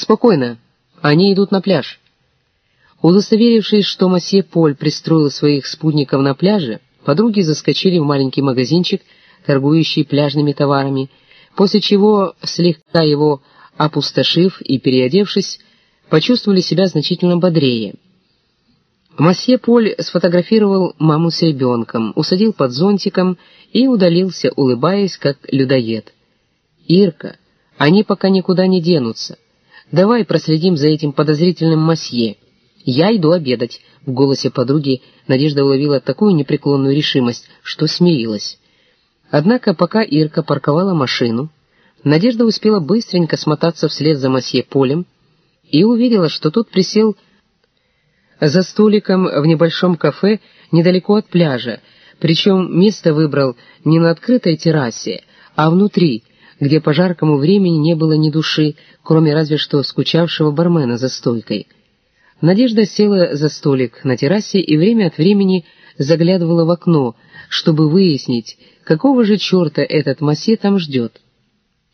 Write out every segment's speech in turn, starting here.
«Спокойно. Они идут на пляж». Удостоверившись, что масье Поль пристроил своих спутников на пляже, подруги заскочили в маленький магазинчик, торгующий пляжными товарами, после чего, слегка его опустошив и переодевшись, почувствовали себя значительно бодрее. Масье Поль сфотографировал маму с ребенком, усадил под зонтиком и удалился, улыбаясь, как людоед. «Ирка, они пока никуда не денутся. Давай проследим за этим подозрительным масье. Я иду обедать». В голосе подруги Надежда уловила такую непреклонную решимость, что смирилась. Однако пока Ирка парковала машину, Надежда успела быстренько смотаться вслед за масье Полем и увидела, что тот присел за столиком в небольшом кафе недалеко от пляжа, причем место выбрал не на открытой террасе, а внутри, где по жаркому времени не было ни души, кроме разве что скучавшего бармена за стойкой. Надежда села за столик на террасе и время от времени заглядывала в окно, чтобы выяснить, какого же черта этот массе там ждет.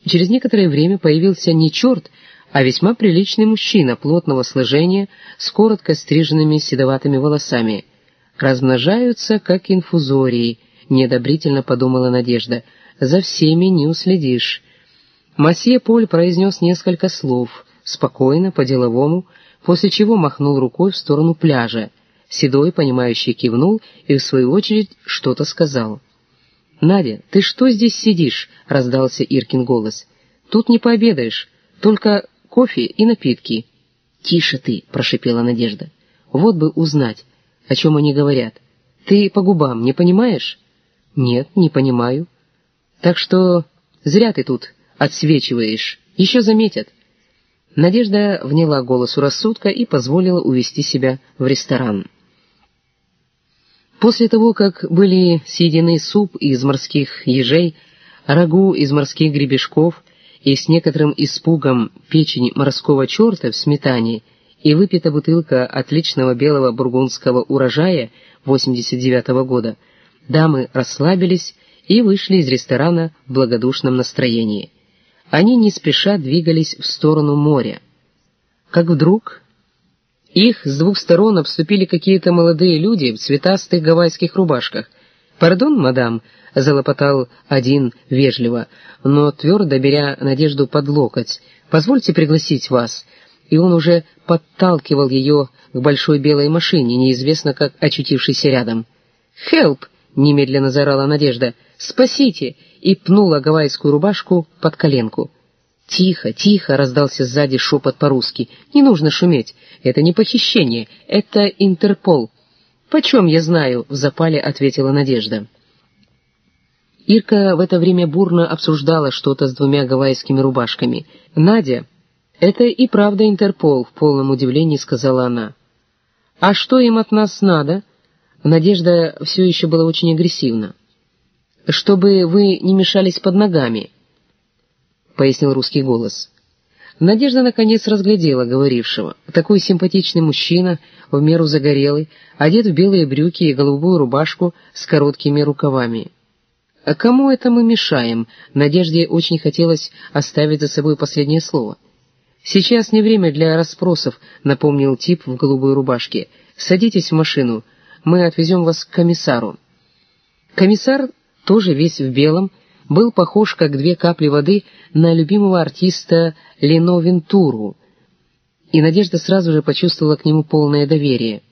Через некоторое время появился не черт, а весьма приличный мужчина плотного сложения с коротко стриженными седоватыми волосами. «Размножаются, как инфузории», — неодобрительно подумала Надежда. «За всеми не уследишь». Масье Поль произнес несколько слов, спокойно, по-деловому, после чего махнул рукой в сторону пляжа. Седой, понимающий, кивнул и, в свою очередь, что-то сказал. «Надя, ты что здесь сидишь?» — раздался Иркин голос. «Тут не пообедаешь, только кофе и напитки». «Тише ты», — прошипела Надежда. «Вот бы узнать, о чем они говорят. Ты по губам не понимаешь?» «Нет, не понимаю». «Так что зря ты тут отсвечиваешь. Еще заметят». Надежда вняла голосу рассудка и позволила увести себя в ресторан. После того, как были съедены суп из морских ежей, рагу из морских гребешков и с некоторым испугом печень морского черта в сметане и выпита бутылка отличного белого бургундского урожая 89 -го года, дамы расслабились и вышли из ресторана в благодушном настроении. Они не спеша двигались в сторону моря. Как вдруг их с двух сторон обступили какие-то молодые люди в цветастых гавайских рубашках. «Пардон, мадам», залопотал один вежливо, но твердо беря Надежду под локоть. «Позвольте пригласить вас». И он уже подталкивал ее к большой белой машине, неизвестно как очутившейся рядом. «Хелп!» — немедленно заорала Надежда. «Спасите!» и пнула гавайскую рубашку под коленку. «Тихо, тихо!» — раздался сзади шепот по-русски. «Не нужно шуметь. Это не похищение, это Интерпол». «Почем я знаю?» — в запале ответила Надежда. Ирка в это время бурно обсуждала что-то с двумя гавайскими рубашками. «Надя, это и правда Интерпол», — в полном удивлении сказала она. «А что им от нас надо?» Надежда все еще была очень агрессивна. «Чтобы вы не мешались под ногами», — пояснил русский голос. Надежда наконец разглядела говорившего. Такой симпатичный мужчина, в меру загорелый, одет в белые брюки и голубую рубашку с короткими рукавами. А кому это мы мешаем? Надежде очень хотелось оставить за собой последнее слово. Сейчас не время для расспросов, напомнил тип в голубой рубашке. Садитесь в машину, мы отвезем вас к комиссару. Комиссар, тоже весь в белом, был похож, как две капли воды, на любимого артиста Лено Вентуру, и Надежда сразу же почувствовала к нему полное доверие.